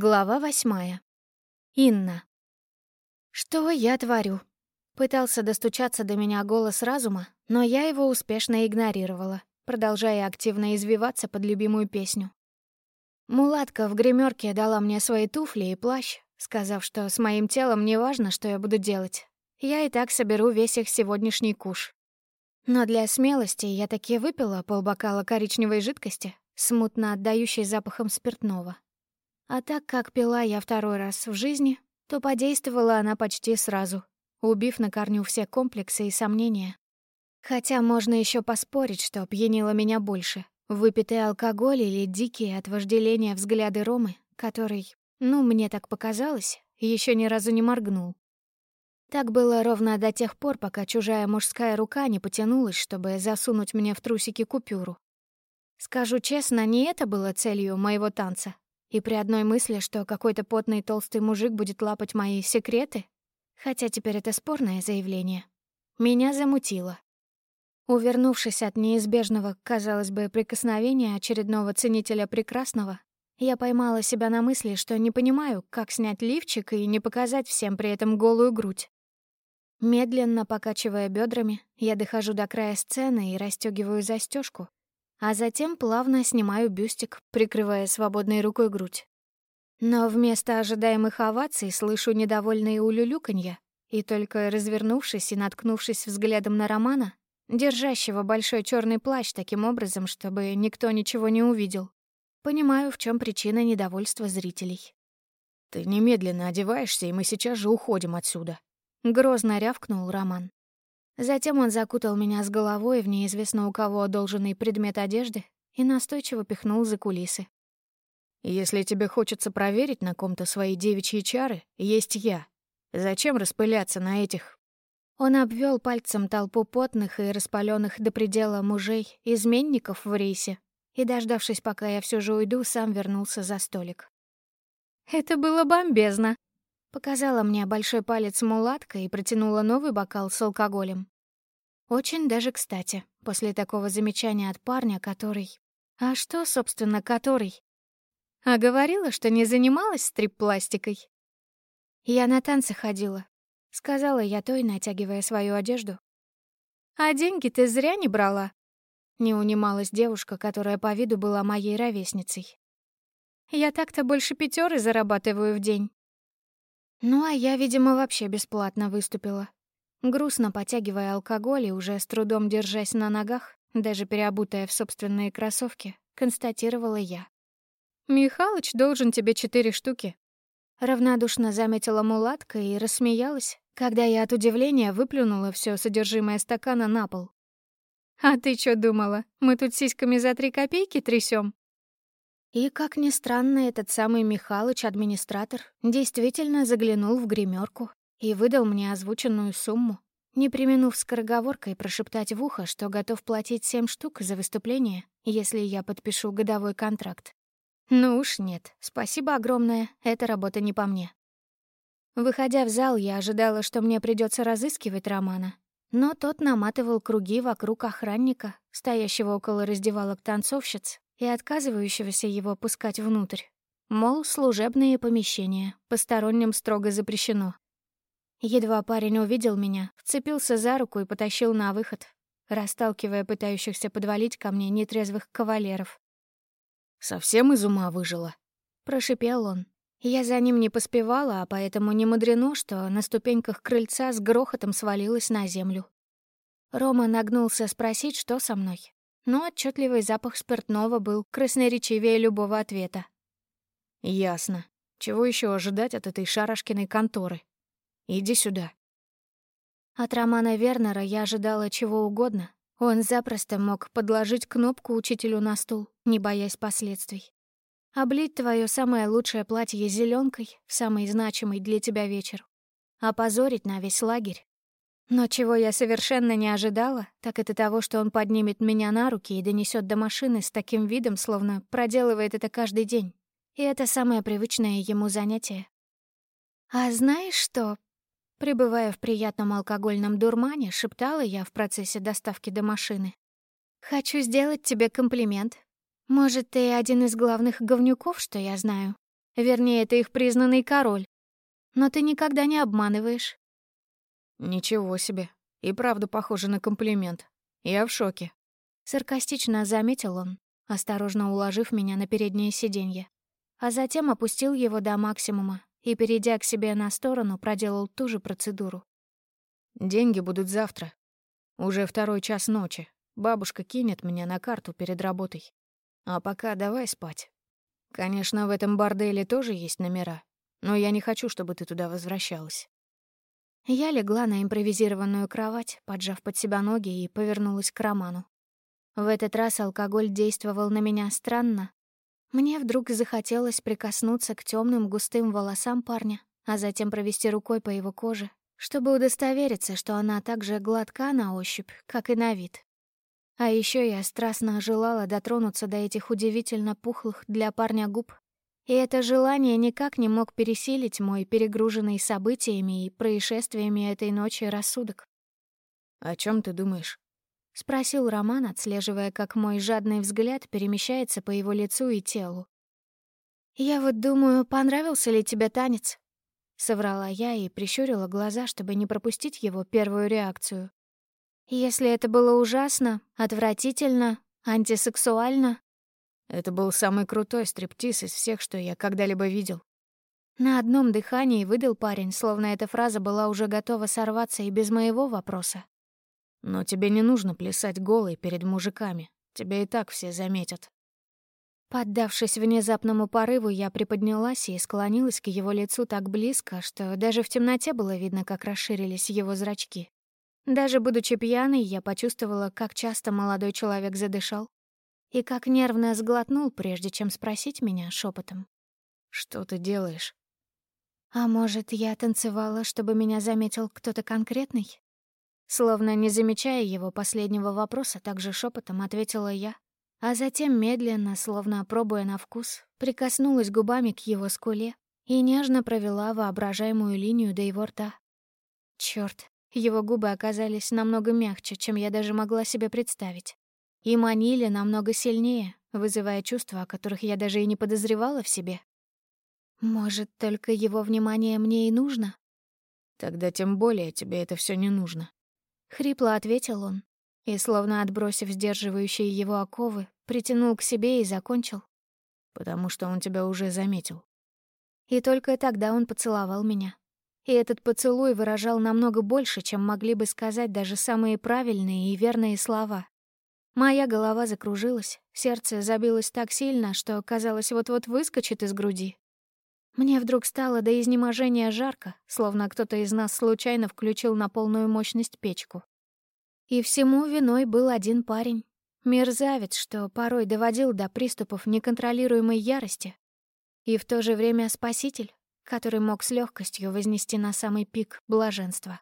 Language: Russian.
Глава восьмая. Инна. Что я творю? Пытался достучаться до меня голос разума, но я его успешно игнорировала, продолжая активно извиваться под любимую песню. Мулатка в гримерке дала мне свои туфли и плащ, сказав, что с моим телом не важно, что я буду делать. Я и так соберу весь их сегодняшний куш. Но для смелости я таки выпила полбокала коричневой жидкости, смутно отдающей запахом спиртного. А так как пила я второй раз в жизни, то подействовала она почти сразу, убив на корню все комплексы и сомнения. Хотя можно еще поспорить, что пьянило меня больше. Выпитый алкоголь или дикие от вожделения взгляды Ромы, который, ну, мне так показалось, еще ни разу не моргнул. Так было ровно до тех пор, пока чужая мужская рука не потянулась, чтобы засунуть мне в трусики купюру. Скажу честно, не это было целью моего танца, и при одной мысли, что какой-то потный толстый мужик будет лапать мои секреты, хотя теперь это спорное заявление, меня замутило. Увернувшись от неизбежного, казалось бы, прикосновения очередного ценителя прекрасного, я поймала себя на мысли, что не понимаю, как снять лифчик и не показать всем при этом голую грудь. Медленно покачивая бедрами, я дохожу до края сцены и расстегиваю застежку, а затем плавно снимаю бюстик, прикрывая свободной рукой грудь. Но вместо ожидаемых оваций слышу недовольные улюлюканья, и только развернувшись и наткнувшись взглядом на Романа, держащего большой черный плащ таким образом, чтобы никто ничего не увидел, понимаю, в чем причина недовольства зрителей. «Ты немедленно одеваешься, и мы сейчас же уходим отсюда», — грозно рявкнул Роман. Затем он закутал меня с головой в неизвестно у кого одолженный предмет одежды и настойчиво пихнул за кулисы. «Если тебе хочется проверить на ком-то свои девичьи чары, есть я. Зачем распыляться на этих...» Он обвел пальцем толпу потных и распаленных до предела мужей, изменников в рейсе, и, дождавшись, пока я все же уйду, сам вернулся за столик. «Это было бомбезно!» Показала мне большой палец мулатка и протянула новый бокал с алкоголем. Очень даже кстати, после такого замечания от парня, который... А что, собственно, который? А говорила, что не занималась стрип-пластикой. Я на танцы ходила, сказала я той, натягивая свою одежду. А деньги ты зря не брала. Не унималась девушка, которая по виду была моей ровесницей. Я так-то больше пятеры зарабатываю в день. Ну, а я, видимо, вообще бесплатно выступила. Грустно потягивая алкоголь и уже с трудом держась на ногах, даже переобутая в собственные кроссовки, констатировала я. «Михалыч должен тебе четыре штуки». Равнодушно заметила мулатка и рассмеялась, когда я от удивления выплюнула все содержимое стакана на пол. «А ты что думала, мы тут сиськами за три копейки трясем? И, как ни странно, этот самый Михалыч, администратор, действительно заглянул в гримерку и выдал мне озвученную сумму, не применув скороговоркой прошептать в ухо, что готов платить семь штук за выступление, если я подпишу годовой контракт. Ну уж нет, спасибо огромное, эта работа не по мне. Выходя в зал, я ожидала, что мне придется разыскивать Романа, но тот наматывал круги вокруг охранника, стоящего около раздевалок танцовщиц, и отказывающегося его пускать внутрь. Мол, служебные помещения, посторонним строго запрещено. Едва парень увидел меня, вцепился за руку и потащил на выход, расталкивая пытающихся подвалить ко мне нетрезвых кавалеров. «Совсем из ума выжила?» — прошипел он. Я за ним не поспевала, а поэтому не мудрено, что на ступеньках крыльца с грохотом свалилась на землю. Рома нагнулся спросить, что со мной но отчетливый запах спиртного был красноречивее любого ответа. «Ясно. Чего еще ожидать от этой шарашкиной конторы? Иди сюда». От Романа Вернера я ожидала чего угодно. Он запросто мог подложить кнопку учителю на стул, не боясь последствий. Облить твое самое лучшее платье зеленкой в самый значимый для тебя вечер. Опозорить на весь лагерь. Но чего я совершенно не ожидала, так это того, что он поднимет меня на руки и донесет до машины с таким видом, словно проделывает это каждый день. И это самое привычное ему занятие. «А знаешь что?» Пребывая в приятном алкогольном дурмане, шептала я в процессе доставки до машины. «Хочу сделать тебе комплимент. Может, ты один из главных говнюков, что я знаю. Вернее, ты их признанный король. Но ты никогда не обманываешь. Ничего себе. И правда похоже на комплимент. Я в шоке. Саркастично заметил он, осторожно уложив меня на переднее сиденье. А затем опустил его до максимума и, перейдя к себе на сторону, проделал ту же процедуру. «Деньги будут завтра. Уже второй час ночи. Бабушка кинет меня на карту перед работой. А пока давай спать. Конечно, в этом борделе тоже есть номера, но я не хочу, чтобы ты туда возвращалась». Я легла на импровизированную кровать, поджав под себя ноги и повернулась к Роману. В этот раз алкоголь действовал на меня странно. Мне вдруг захотелось прикоснуться к темным густым волосам парня, а затем провести рукой по его коже, чтобы удостовериться, что она так же гладка на ощупь, как и на вид. А еще я страстно желала дотронуться до этих удивительно пухлых для парня губ. И это желание никак не мог пересилить мой перегруженный событиями и происшествиями этой ночи рассудок. «О чем ты думаешь?» — спросил Роман, отслеживая, как мой жадный взгляд перемещается по его лицу и телу. «Я вот думаю, понравился ли тебе танец?» Соврала я и прищурила глаза, чтобы не пропустить его первую реакцию. Если это было ужасно, отвратительно, антисексуально... Это был самый крутой стриптиз из всех, что я когда-либо видел. На одном дыхании выдал парень, словно эта фраза была уже готова сорваться и без моего вопроса. Но тебе не нужно плясать голой перед мужиками. Тебя и так все заметят. Поддавшись внезапному порыву, я приподнялась и склонилась к его лицу так близко, что даже в темноте было видно, как расширились его зрачки. Даже будучи пьяной, я почувствовала, как часто молодой человек задышал и как нервно сглотнул, прежде чем спросить меня шепотом. «Что ты делаешь?» «А может, я танцевала, чтобы меня заметил кто-то конкретный?» Словно не замечая его последнего вопроса, также шепотом ответила я, а затем медленно, словно пробуя на вкус, прикоснулась губами к его скуле и нежно провела воображаемую линию до его рта. Чёрт, его губы оказались намного мягче, чем я даже могла себе представить. И манили намного сильнее, вызывая чувства, о которых я даже и не подозревала в себе. Может, только его внимание мне и нужно? Тогда тем более тебе это все не нужно. Хрипло ответил он, и, словно отбросив сдерживающие его оковы, притянул к себе и закончил. «Потому что он тебя уже заметил». И только тогда он поцеловал меня. И этот поцелуй выражал намного больше, чем могли бы сказать даже самые правильные и верные слова. Моя голова закружилась, сердце забилось так сильно, что, казалось, вот-вот выскочит из груди. Мне вдруг стало до изнеможения жарко, словно кто-то из нас случайно включил на полную мощность печку. И всему виной был один парень. Мерзавец, что порой доводил до приступов неконтролируемой ярости. И в то же время спаситель, который мог с легкостью вознести на самый пик блаженства.